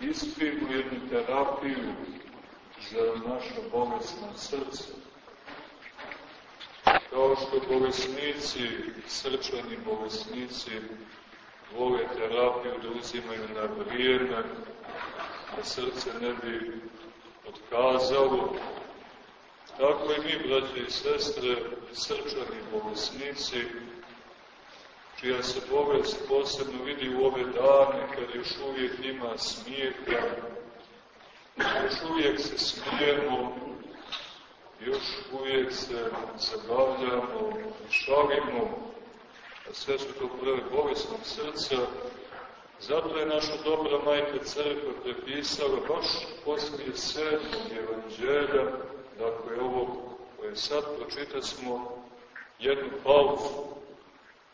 ispijemo jednu terapiju za naša bolesna srca. Kao što bolesnici, srčani bolesnici, vole terapiju da uzimaju na vrijeme, da srce ne bi otkazalo, tako i mi, braće i sestre, srčani bolesnici, čija se bolest posebno vidi u ove dane, kad još uvijek ima smijeha, još uvijek se smijemo, još uvijek se zabavljamo, šalimo, a sve su to prve bolesnog srca, zato je naša dobra majka crkva prepisala baš poslije sedmog evanđelja, dakle ovo koje sad pročita smo jednu pauzu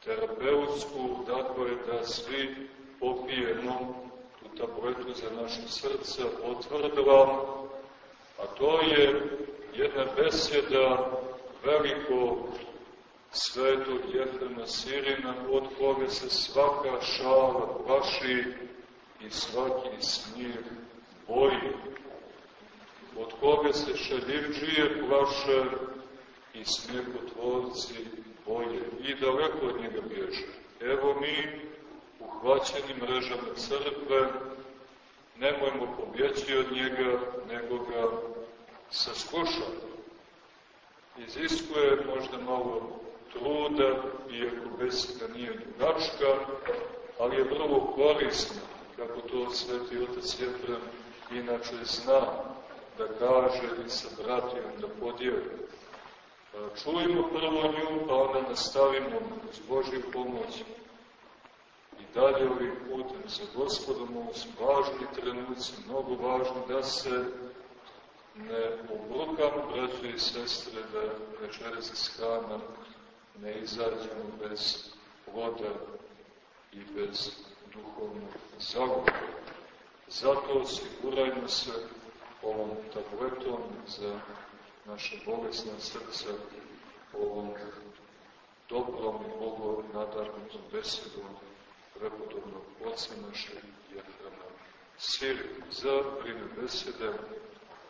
terapeutsku, dakle da svi popijemo tu tabletu za naše srce, potvrdila, a to je jedna besjeda veliko svetog Jefrema Sirina, od koga se svaka šala plaši i svaki smir boji, od koga se šaljivđije plaše i smjehotvorci boje i daleko od njega bježe. Evo mi, uhvaćeni mrežama crkve, nemojmo pobjeći od njega, nego ga saskušati. Iziskuje možda malo truda, iako beseda nije dugačka, ali je vrlo korisna, kako to sveti otac Jefrem inače zna, da kaže i sa bratijom da podijeli. Čujemo prvo nju, pa onda nastavimo uz Božju pomoć i dalje ovim putem za gospodom, ovo su važni trenuci, mnogo važni da se ne obrukamo, braće i sestre, da večeras iz hrana ne izađemo bez voda i bez duhovnog zagovora. Zato osigurajmo se ovom tabletom za naše bolesne srce, ovom dobrom i Bogu nadarnom besedom prepodobnog oca našeg Jefrema Siri. Za vreme besede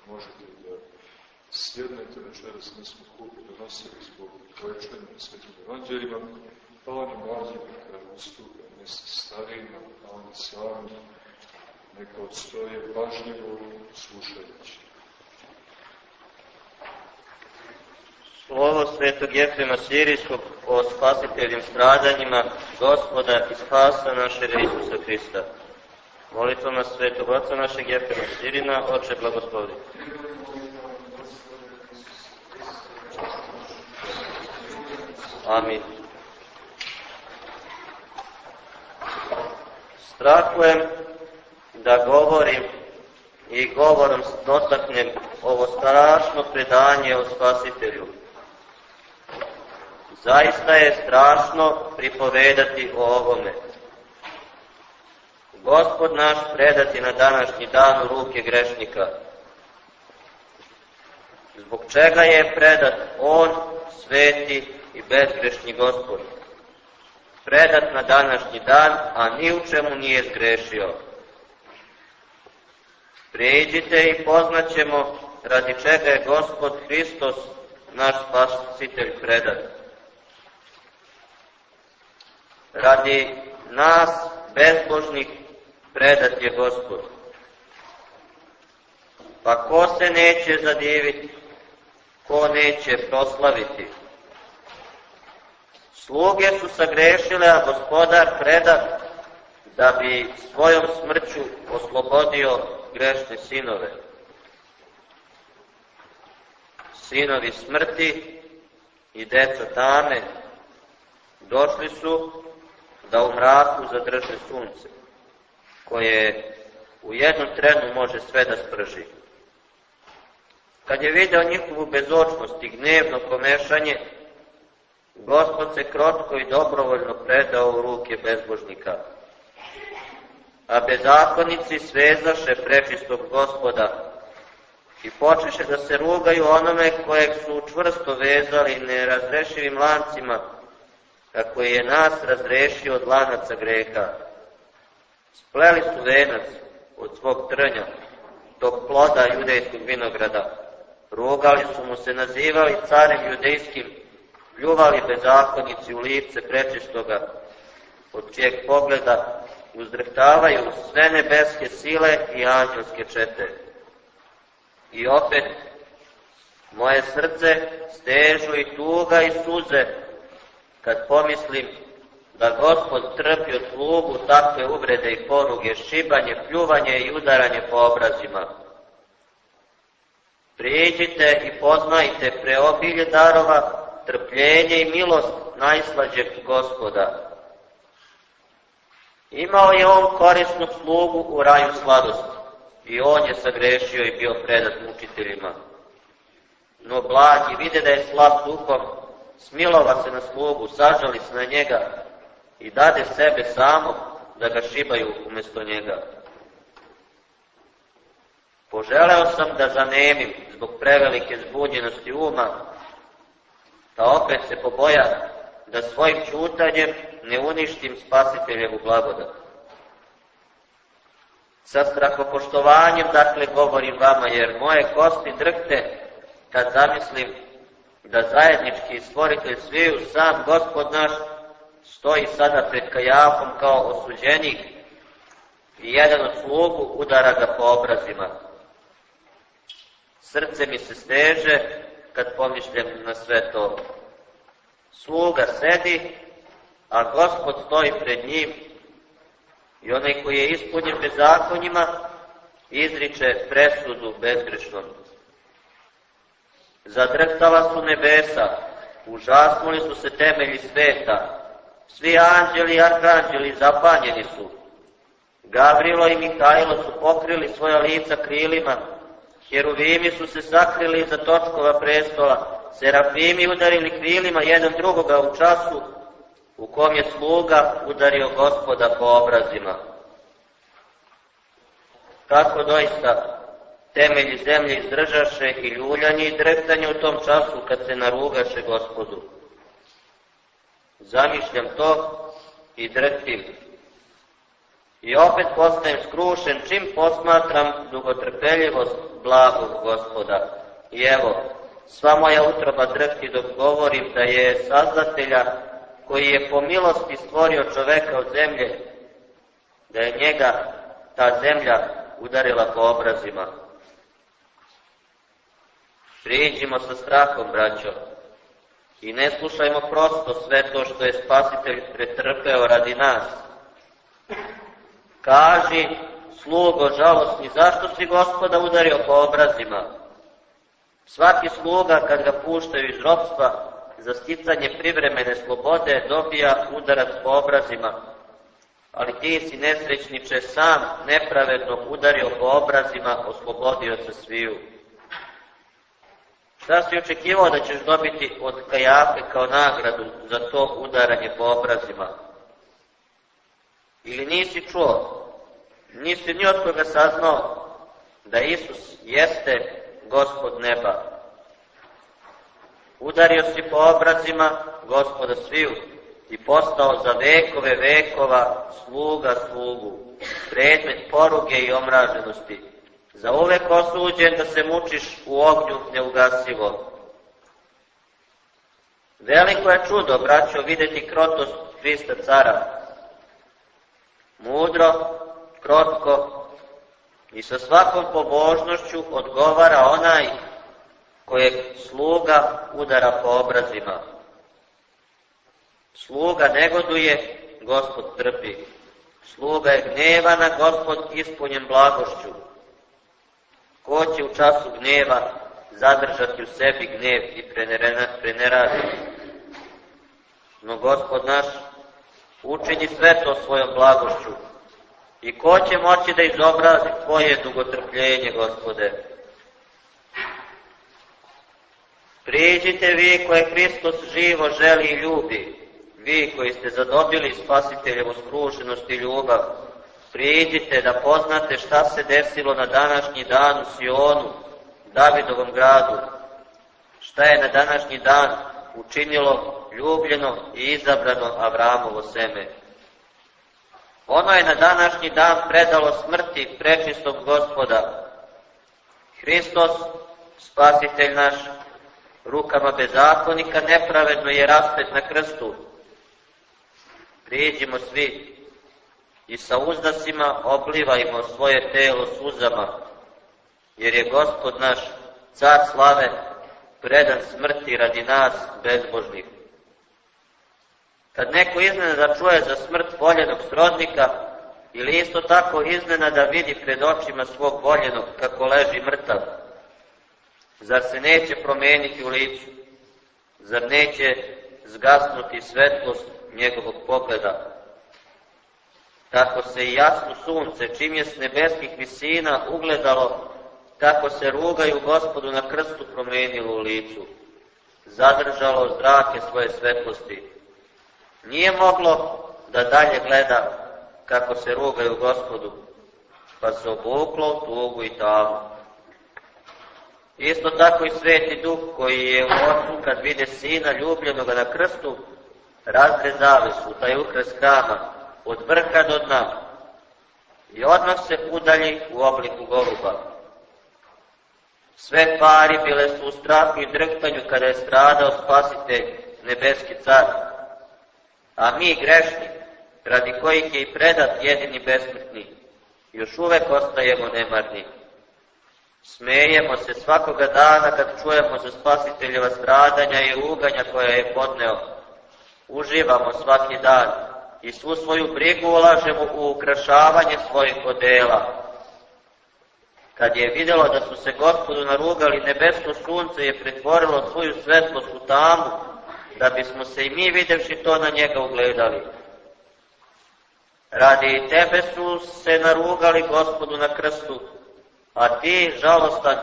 možete da sjednete večeras, mi smo kupi donosili zbog lečenja na svetim evanđeljima, pa oni mlađi neka ustupe mjesto starijima, a oni sami neka odstoje pažljivo slušajući. Slovo svetog Jefrema Sirijskog o spasiteljim stradanjima gospoda i spasa našeg Isusa Hrista. Molitvama svetog oca našeg Jefrema Sirina, oče blagoslovi. Amin. Strahujem da govorim i govorom dotaknem ovo strašno predanje o spasitelju. Zaista je strašno pripovedati o ovome. Gospod naš predati na današnji dan u ruke grešnika. Zbog čega je predat On, sveti i bezgrešni gospod, predat na današnji dan, a ni u čemu nije zgrešio. Prijeđite i poznaćemo radi čega je gospod Hristos, naš spasitelj, predat. Radi nas, bezbožnih, predat je gospod. Pa ko se neće zadiviti, ko neće proslaviti? Sluge su sagrešile, a gospodar predat da bi svojom smrću oslobodio grešne sinove. Sinovi smrti i deca tame došli su da u mraku zadrže sunce, koje u jednom trenu može sve da sprži. Kad je video njihovu bezočnost i gnevno pomešanje, Gospod se krotko i dobrovoljno predao u ruke bezbožnika. A bezakonici svezaše prečistog gospoda i počeše da se rugaju onome kojeg su čvrsto vezali nerazrešivim lancima, kako je nas razrešio od lanaca greha. Spleli su venac od svog trnja, tog ploda judejskog vinograda. Rugali su mu se, nazivali carem judejskim, pljuvali bezakonici u lice prečistoga, od čijeg pogleda uzdrhtavaju sve nebeske sile i anđelske čete. I opet, moje srce stežu i tuga i suze, kad pomislim da gospod trpi od slugu takve uvrede i poruge, šibanje, pljuvanje i udaranje po obrazima. Priđite i poznajte preobilje darova, trpljenje i milost najslađeg gospoda. Imao je on korisnu slugu u raju sladosti i on je sagrešio i bio predat mučiteljima. No blagi vide da je slab duhom, smilova se na slugu, sažali se na njega i dade sebe samog da ga šibaju umesto njega. Poželeo sam da zanemim zbog prevelike zbunjenosti uma, da opet se poboja da svojim čutanjem ne uništim spasiteljevu blagodat. Sa strahopoštovanjem, dakle, govorim vama, jer moje kosti drhte kad zamislim da zajednički stvoritelj sviju, sam gospod naš, stoji sada pred Kajafom kao osuđenik i jedan od slugu udara ga po obrazima. Srce mi se steže kad pomišljam na sve to. Sluga sedi, a gospod stoji pred njim i onaj koji je ispunjen bezakonjima izriče presudu bezgrešnom. Zadrhtala su nebesa, užasnuli su se temelji sveta, svi anđeli i arkanđeli zapanjeni su. Gavrilo i Mihajlo su pokrili svoja lica krilima, Heruvimi su se sakrili iza točkova prestola, Serafimi udarili krilima jedan drugoga u času u kom je sluga udario gospoda po obrazima. Kako doista temelji zemlje izdržaše i ljuljanje i dreptanje u tom času kad se narugaše gospodu. Zamišljam to i dreptim. I opet postajem skrušen čim posmatram dugotrpeljivost blagog gospoda. I evo, sva moja utroba drhti dok govorim da je sazdatelja koji je po milosti stvorio čoveka od zemlje, da je njega ta zemlja udarila po obrazima. Priđimo sa strahom, braćo, i ne slušajmo prosto sve to što je Spasitelj pretrpeo radi nas. Kaži, slugo žalostni, zašto si gospoda udario po obrazima? Svaki sluga kad ga puštaju iz ropstva za sticanje privremene slobode dobija udarac po obrazima, ali ti si nesrećniče sam nepravedno udario po obrazima, oslobodio se sviju. Šta si očekivao da ćeš dobiti od Kajafe kao nagradu za to udaranje po obrazima? Ili nisi čuo, nisi ni od koga saznao da Isus jeste gospod neba. Udario si po obrazima gospoda sviju i postao za vekove vekova sluga slugu, predmet poruge i omraženosti, za uvek osuđen da se mučiš u ognju neugasivo. Veliko je čudo, braćo, videti krotost Hrista cara. Mudro, krotko i sa svakom pobožnošću odgovara onaj kojeg sluga udara po obrazima. Sluga negoduje, gospod trpi. Sluga je gnevana, gospod ispunjen blagošću. Ko će u času gneva zadržati u sebi gnev i preneraditi? No gospod naš učini sve to svojom blagošću. I ko će moći da izobrazi tvoje dugotrpljenje, gospode? Priđite vi koje Hristos živo želi i ljubi, vi koji ste zadobili spasiteljevu skrušenost i ljubav, priđite da poznate šta se desilo na današnji dan u Sionu, Davidovom gradu, šta je na današnji dan učinilo ljubljeno i izabrano Avramovo seme. Ono je na današnji dan predalo smrti prečistog gospoda. Hristos, spasitelj naš, rukama bezakonika nepravedno je raspet na krstu. Priđimo svi i sa uzdasima oblivajmo svoje telo suzama, jer je gospod naš, car slave, predan smrti radi nas bezbožnih. Kad neko iznenada čuje za smrt voljenog srodnika, ili isto tako iznenada vidi pred očima svog voljenog kako leži mrtav, zar se neće promeniti u licu? Zar neće zgasnuti svetlost njegovog pogleda? Tako se jasno sunce, čim je s nebeskih visina ugledalo, tako se rugaju gospodu na krstu promenilo u licu, zadržalo zrake svoje svetlosti. Nije moglo da dalje gleda kako se rugaju gospodu, pa se obuklo u tugu i tamu. Isto tako i sveti duh koji je u ocu kad vide sina ljubljenoga na krstu, razre zavesu, taj ukres hrama, od vrha do dna i odmah se udalji u obliku goluba. Sve pari bile su u strahu i drhtanju kada je stradao spasitelj, nebeski car, a mi grešni, radi kojih je i predat jedini besmrtni, još uvek ostajemo nemarni. Smejemo se svakoga dana kad čujemo za spasiteljeva stradanja i ruganja koja je podneo. Uživamo svaki dan i svu svoju brigu ulažemo u ukrašavanje svojih odela. Kad je videlo da su se gospodu narugali, nebesko sunce je pretvorilo svoju svetlost u tamu, da bismo se i mi videvši to na njega ugledali. Radi tebe su se narugali gospodu na krstu, a ti, žalostan,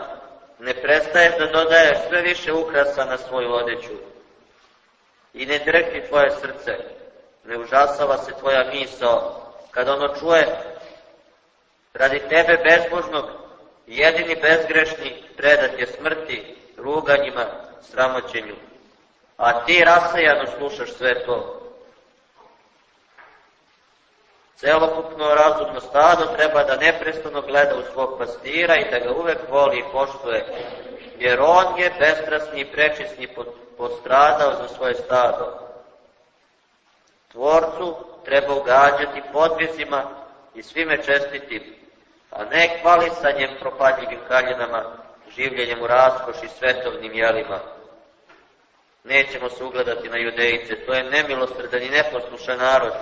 ne prestaješ da dodaješ sve više ukrasa na svoju odeću. I ne drhti tvoje srce, ne užasava se tvoja misao, kad ono čuje, radi tebe bezbožnog, jedini bezgrešni, predat je smrti, ruganjima, sramoćenju. A ti rasejano slušaš sve to. Celokupno razumno stado treba da neprestano gleda u svog pastira i da ga uvek voli i poštuje, jer on je bestrasni i prečisni postradao za svoje stado. Tvorcu treba ugađati podvizima i svime čestiti, a ne hvalisanjem propadljivim kaljinama, življenjem u raskoši svetovnim jelima. Nećemo se ugledati na judejice, to je nemilosredan i neposlušan narod,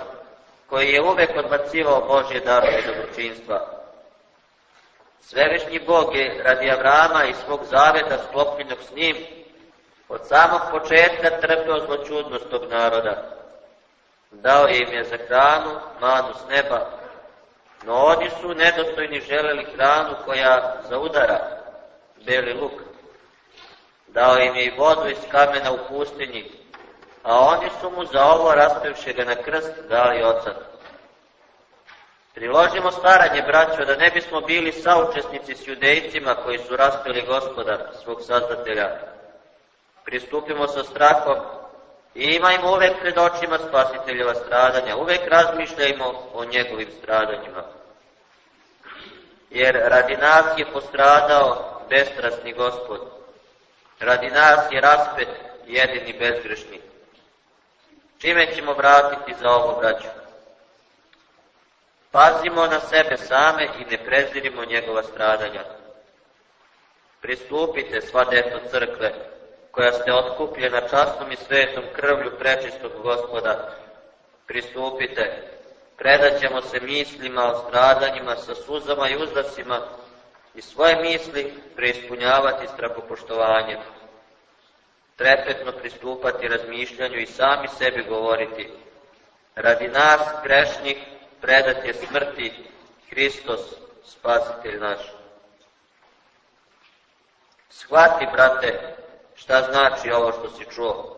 koji je uvek odbacivao Božje darove dobročinstva. Svevišnji Bog je radi Avrama i svog zaveta sklopljenog s njim od samog početka trpeo zločudnost tog naroda. Dao im je za hranu manu s neba, no oni su nedostojni želeli hranu koja zaudara, beli luk. Dao im je i vodu iz kamena u pustinji, a oni su mu za ovo raspevši ga na krst dali ocat. Priložimo staranje, braćo, da ne bismo bili saučesnici s judejcima koji su raspeli gospoda, svog sazdatelja. Pristupimo sa strahom i imajmo uvek pred očima spasiteljeva stradanja, uvek razmišljajmo o njegovim stradanjima. Jer radi nas je postradao bestrasni gospod, radi nas je raspet jedini bezgrešni. Čime ćemo vratiti za ovo, braću? Pazimo na sebe same i ne prezirimo njegova stradanja. Pristupite, sva deto crkve, koja ste otkupljena častom i svetom krvlju prečistog gospoda. Pristupite, predat ćemo se mislima o stradanjima sa suzama i uzdasima i svoje misli preispunjavati strahopoštovanjem trepetno pristupati razmišljanju i sami sebi govoriti, radi nas grešnih predat je smrti Hristos, spasitelj naš. Shvati, brate, šta znači ovo što si čuo.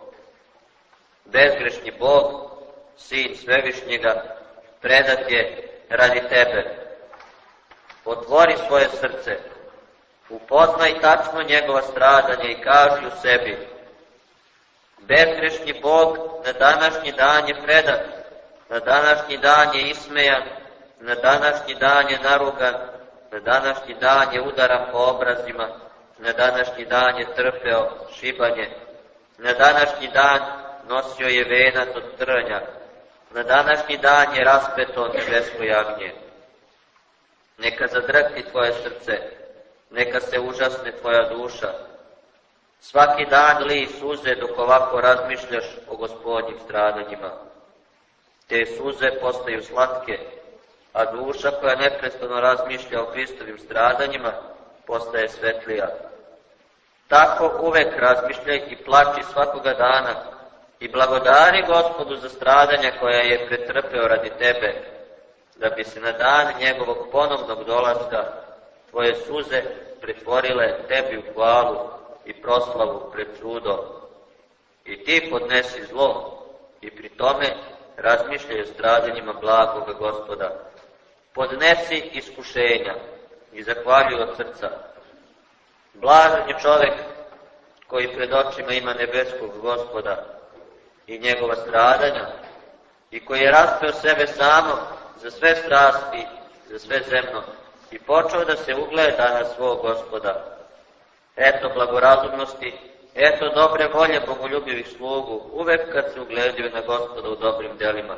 Bezgrešni Bog, Sin Svevišnjega, predat je radi tebe. Otvori svoje srce, upoznaj tačno njegova stradanja i kaži u sebi, bezgrešni Bog na današnji dan je predat, na današnji dan je ismejan na današnji dan je narugan, na današnji dan je udaran po obrazima, na današnji dan je trpeo šibanje, na današnji dan nosio je venac od trnja, na današnji dan je raspeto nebesko jagnje. Neka zadrhti tvoje srce, neka se užasne tvoja duša. Svaki dan li suze dok ovako razmišljaš o gospodnjim stradanjima. Te suze postaju slatke, a duša koja neprestano razmišlja o Hristovim stradanjima postaje svetlija. Tako uvek razmišljaj i plači svakoga dana i blagodari gospodu za stradanja koja je pretrpeo radi tebe, da bi se na dan njegovog ponovnog dolaska tvoje suze pretvorile tebi u hvalu i proslavu pred čudo. I ti podnesi zlo i pri tome razmišljaj o stradanjima blagoga gospoda. Podnesi iskušenja i zahvaljuj od srca. Blažan je čovek koji pred očima ima nebeskog gospoda i njegova stradanja i koji je raspeo sebe samo za sve strasti, za sve zemno i počeo da se ugleda na svog gospoda. Eto blagorazumnosti, eto dobre volje bogoljubivih slugu, uvek kad se ugledaju na gospoda u dobrim delima.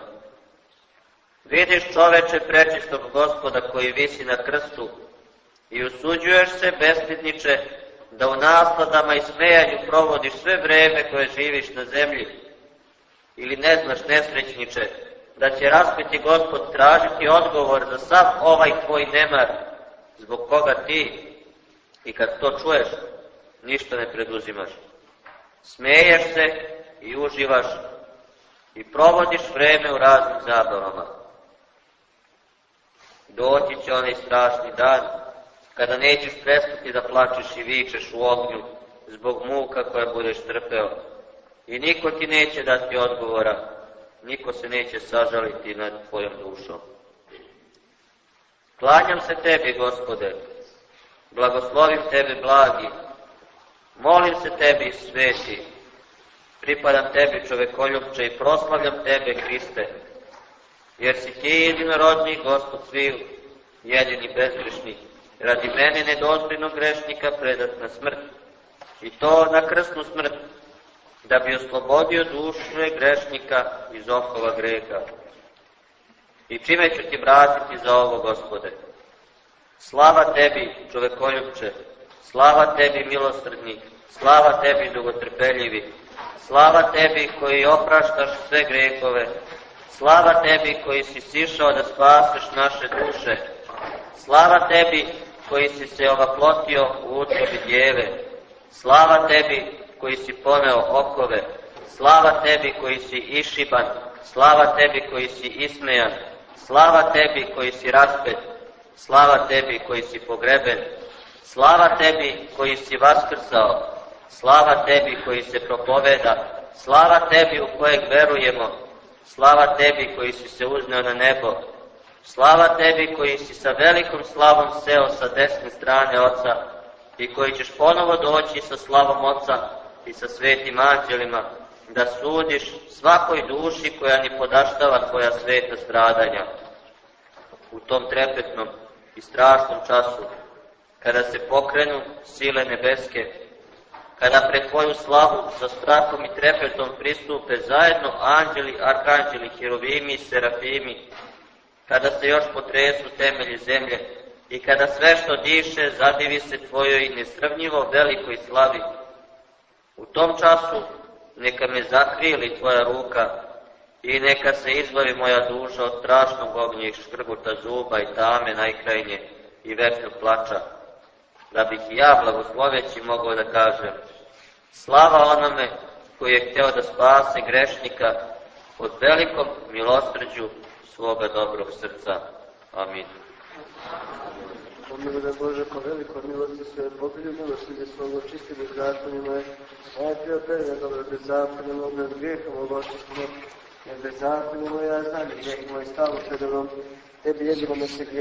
Vidiš čoveče prečistog gospoda koji visi na krstu i usuđuješ se, bestidniče, da u nasladama i smejanju provodiš sve vreme koje živiš na zemlji, ili ne znaš nesrećniče, da će raspeti gospod tražiti odgovor za sav ovaj tvoj nemar, zbog koga ti, i kad to čuješ, ništa ne preduzimaš. Smeješ se i uživaš i provodiš vreme u raznim zabavama. Doći će onaj strašni dan, kada nećeš prestati da plačeš i vičeš u ognju zbog muka koja budeš trpeo. I niko ti neće dati odgovora, niko se neće sažaliti nad tvojom dušom. Klanjam se tebi, gospode, blagoslovim tebe, blagi, molim se tebi, sveti, pripadam tebi, čovekoljubče, i proslavljam tebe, Hriste, jer si ti jedinorodni gospod sviju, jedini bezgrešni, radi mene nedozbiljnog grešnika predat na smrt, i to na krsnu smrt, da bi oslobodio duše grešnika iz okova greha. I čime ću ti vratiti za ovo, gospode? Slava tebi, čovekoljubče, slava tebi, milosrdni, slava tebi, dugotrpeljivi, slava tebi koji opraštaš sve grehove, slava tebi koji si sišao da spaseš naše duše, slava tebi koji si se ovaplotio u utrobi djeve, slava tebi koji si poneo okove, slava tebi koji si išiban, slava tebi koji si ismejan, slava tebi koji si raspet, slava tebi koji si pogreben, slava tebi koji si vaskrsao, slava tebi koji se propoveda, slava tebi u kojeg verujemo, slava tebi koji si se uzneo na nebo, slava tebi koji si sa velikom slavom seo sa desne strane Oca i koji ćeš ponovo doći sa slavom Oca i sa svetim anđelima, da sudiš svakoj duši koja ni podaštava tvoja sveta stradanja. U tom trepetnom i strašnom času, kada se pokrenu sile nebeske, kada pred tvoju slavu sa strahom i trepetom pristupe zajedno anđeli, arkanđeli, herovimi i serafimi, kada se još potresu temelji zemlje i kada sve što diše zadivi se tvojoj nesrvnjivo velikoj slavi, U tom času neka me zakrijeli tvoja ruka i neka se izbavi moja duša od strašnog ognja i škrguta zuba i tame najkrajnje i večnog plača, da bih ja blagosloveći mogao da kažem slava onome koji je hteo da spase grešnika od velikom milosrđu svoga dobrog srca. Amin. Pomiluje Bože, po velikoj milosti sve pobilju milosti smo očisti bezakonima, najprije opere dobro bezakonima, bez grijehom ogočistimo, jer bezakonima ja znam, grijeh moj stavu predobrom, tebi jedinome se grijeh.